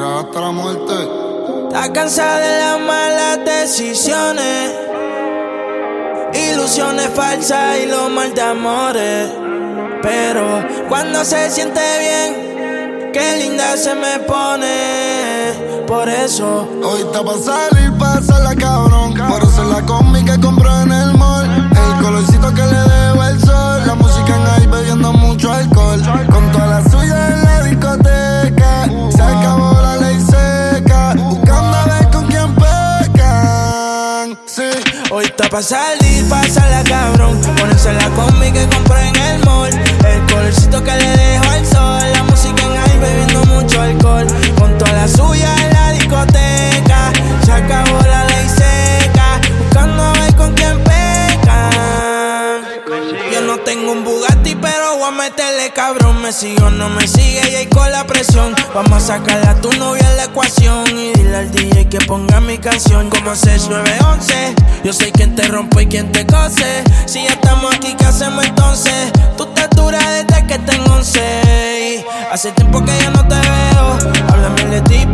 hasta la muerte. Está cansada de las malas decisiones, ilusiones falsas y los mal de amores. Pero cuando se siente bien, qué linda se me pone. Por eso, Hoy está pa' salir, pasa la cabrón. Por hacer la combi que compró en el mall. El colorcito que le debo el sol. La está pa' salir, la cabrón. Ponerse la combi que compré en el mall. El cabrón. Me sigue o no me sigue y ahí con la presión. Vamos a sacarle a tu novia la ecuación. Y dile al DJ que ponga mi canción como 6911. Yo soy quien te rompe y quien te cose. Si ya estamos aquí, ¿qué hacemos entonces? Tú te duras desde que tengo 11. Hace tiempo que ya no te veo. Háblame de ti,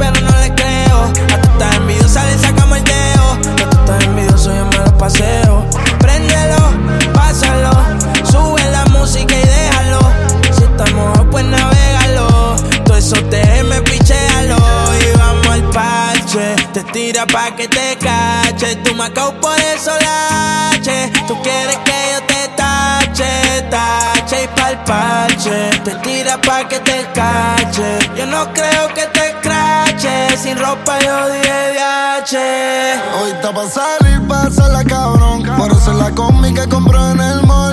tira pa' que te cache. Tú me por eso lache. Tú quieres que yo te tache, tache y pa'l parche. Te tira pa' que te cache. Yo no creo que te crache. Sin ropa yo dije viaje. Hoy está pa' salir, pasa la cabrón. Por hacer la combi que compró en el mall.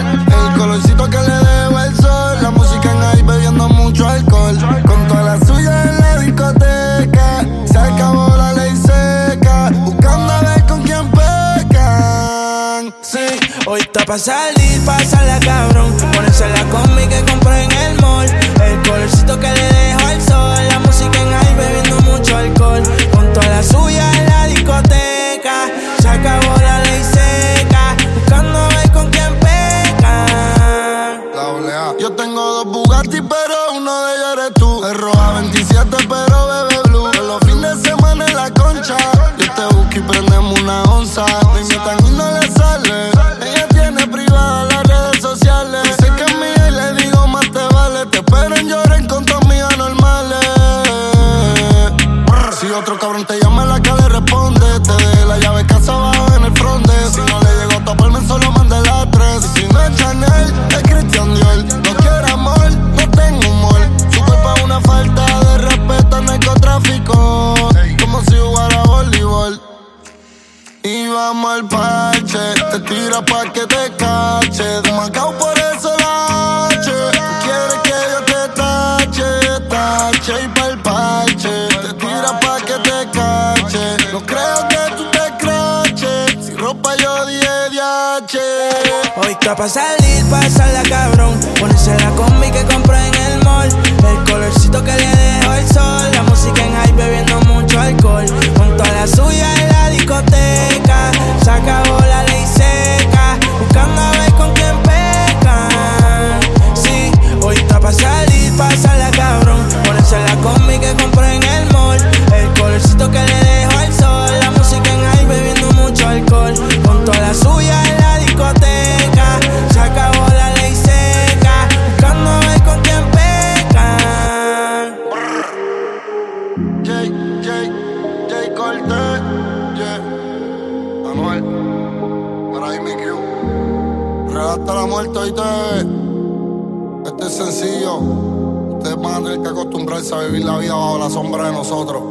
Hoy está pa' salir, la cabrón. Ponerse la combi que compré en el mall. El colorcito que le dejo al sol. La música en high bebiendo mucho alcohol. Con toda la suya en la discoteca. Se acabó la ley seca. Buscando ver con quién pecan. Doble A. Yo tengo dos Bugatti, pero uno de ellos eres tú. Es roja 27, pero bebe blue. Los fines de semana en la concha. Yo te busco y prendemos una onza. Me imitan otro cabrón te llama, la que le responde. Te deje la llave casa abajo en el fronte. Si no le llegó a taparme, solo mande la tres. Y si no es Chanel, es Christian Dior. No quiero amor, no tengo humor. Su cuerpo es una falta de respeto al narcotráfico. Como si jugara voleibol. Y vamos al parche, te tira pa' que te cache. Macao Está pa' salir, la cabrón. Ponerse la combi que compré en el mall. El colorcito que le dejo el sol. La música en high bebiendo mucho alcohol. Con toda la suya en la discoteca. Se acabó J, J, J Cortez, yeah. Anuel, para mi crew. Real hasta la muerte, oíste. Este es sencillo. Ustedes van a tener que acostumbrarse a vivir la vida bajo la sombra de nosotros.